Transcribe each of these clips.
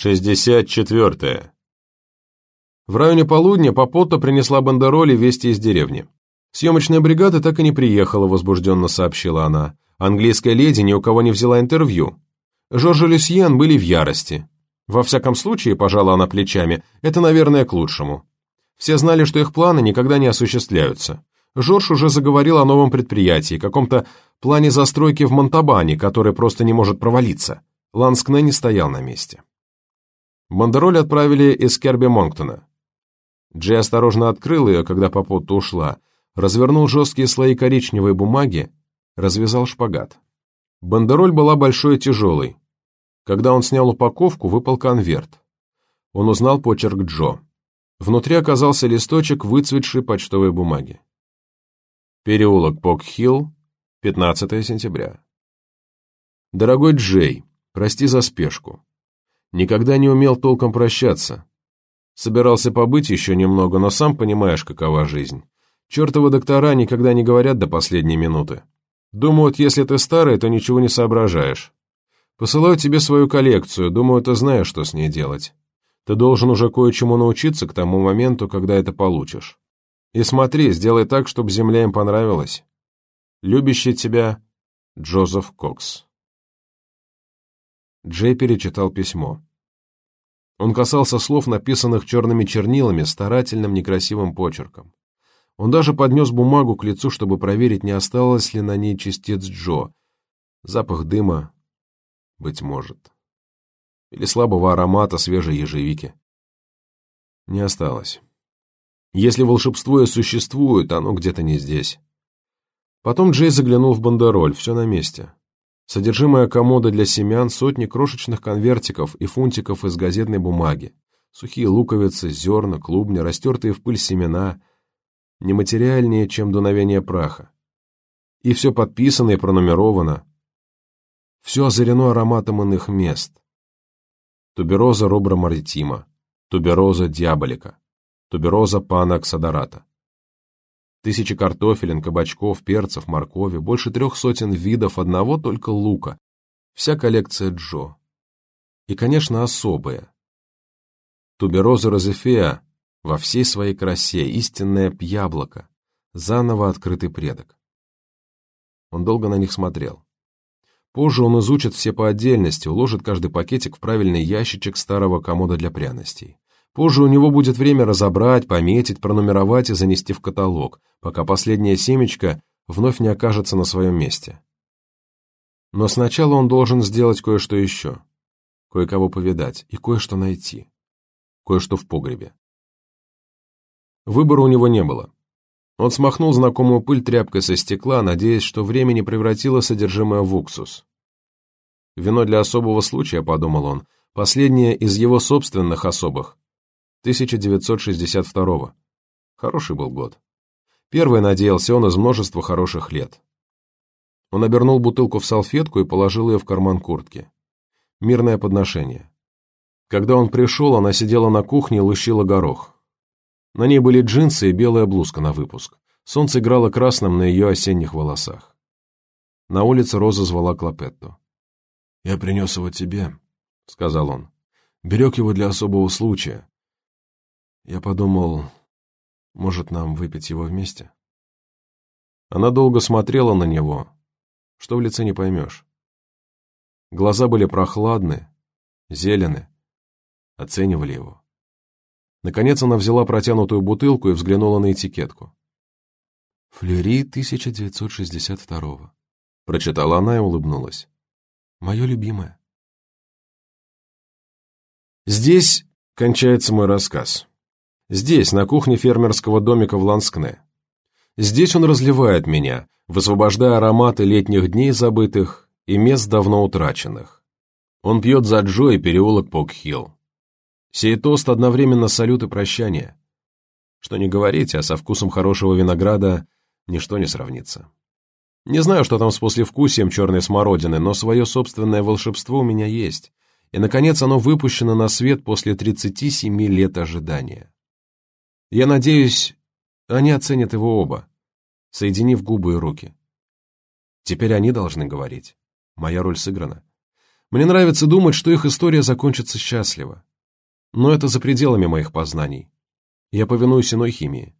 Шестьдесят четвертое. В районе полудня Попотта принесла бандероли вести из деревни. Съемочная бригада так и не приехала, возбужденно сообщила она. Английская леди ни у кого не взяла интервью. Жорж и Люсьен были в ярости. Во всяком случае, пожала она плечами, это, наверное, к лучшему. Все знали, что их планы никогда не осуществляются. Жорж уже заговорил о новом предприятии, каком-то плане застройки в Монтабане, который просто не может провалиться. Ланскне не стоял на месте. Бандероль отправили из Керби Монктона. Джей осторожно открыл ее, когда Попотта ушла, развернул жесткие слои коричневой бумаги, развязал шпагат. Бандероль была большой и тяжелой. Когда он снял упаковку, выпал конверт. Он узнал почерк Джо. Внутри оказался листочек выцветшей почтовой бумаги. Переулок Пок-Хилл, 15 сентября. Дорогой Джей, прости за спешку. Никогда не умел толком прощаться. Собирался побыть еще немного, но сам понимаешь, какова жизнь. Чертовы доктора никогда не говорят до последней минуты. Думают, если ты старый, то ничего не соображаешь. Посылаю тебе свою коллекцию, думаю, ты знаешь, что с ней делать. Ты должен уже кое-чему научиться к тому моменту, когда это получишь. И смотри, сделай так, чтобы земля им понравилась. Любящий тебя Джозеф Кокс. Джей перечитал письмо. Он касался слов, написанных черными чернилами, старательным некрасивым почерком. Он даже поднес бумагу к лицу, чтобы проверить, не осталось ли на ней частиц Джо. Запах дыма, быть может. Или слабого аромата свежей ежевики. Не осталось. Если волшебство и существует, оно где-то не здесь. Потом Джей заглянул в бандероль, все на месте. Содержимое комода для семян, сотни крошечных конвертиков и фунтиков из газетной бумаги, сухие луковицы, зерна, клубни, растертые в пыль семена, нематериальнее, чем дуновение праха. И все подписано и пронумеровано. Все озарено ароматом иных мест. Тубероза робра маритима, тубероза диаболика, тубероза пана аксадората. Тысячи картофелин, кабачков, перцев, моркови, больше трех сотен видов одного только лука. Вся коллекция Джо. И, конечно, особые. Тубероза розефея во всей своей красе, истинное яблоко, заново открытый предок. Он долго на них смотрел. Позже он изучит все по отдельности, уложит каждый пакетик в правильный ящичек старого комода для пряностей. Позже у него будет время разобрать, пометить, пронумеровать и занести в каталог, пока последняя семечко вновь не окажется на своем месте. Но сначала он должен сделать кое-что еще. Кое-кого повидать и кое-что найти. Кое-что в погребе. Выбора у него не было. Он смахнул знакомую пыль тряпкой со стекла, надеясь, что время не превратило содержимое в уксус. Вино для особого случая, подумал он, последнее из его собственных особых, 1962 Хороший был год. Первый надеялся он из множества хороших лет. Он обернул бутылку в салфетку и положил ее в карман куртки. Мирное подношение. Когда он пришел, она сидела на кухне и лущила горох. На ней были джинсы и белая блузка на выпуск. Солнце играло красным на ее осенних волосах. На улице Роза звала Клопетту. «Я принес его тебе», — сказал он. «Берег его для особого случая. Я подумал, может, нам выпить его вместе? Она долго смотрела на него, что в лице не поймешь. Глаза были прохладны, зелены, оценивали его. Наконец она взяла протянутую бутылку и взглянула на этикетку. «Флери 1962-го», — прочитала она и улыбнулась. «Мое любимое». Здесь кончается мой рассказ. Здесь, на кухне фермерского домика в Ланскне. Здесь он разливает меня, высвобождая ароматы летних дней забытых и мест давно утраченных. Он пьет за Джо и переулок Пок-Хилл. Сей тост одновременно салют и прощание. Что не говорите, а со вкусом хорошего винограда ничто не сравнится. Не знаю, что там с послевкусием черной смородины, но свое собственное волшебство у меня есть. И, наконец, оно выпущено на свет после 37 лет ожидания. Я надеюсь, они оценят его оба, соединив губы и руки. Теперь они должны говорить. Моя роль сыграна. Мне нравится думать, что их история закончится счастливо. Но это за пределами моих познаний. Я повинуюсь иной химии.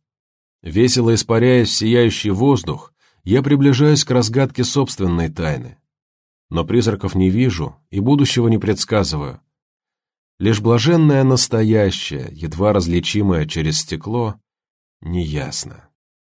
Весело испаряясь в сияющий воздух, я приближаюсь к разгадке собственной тайны. Но призраков не вижу и будущего не предсказываю. Лишь блаженное настоящее, едва различимое через стекло, неясно.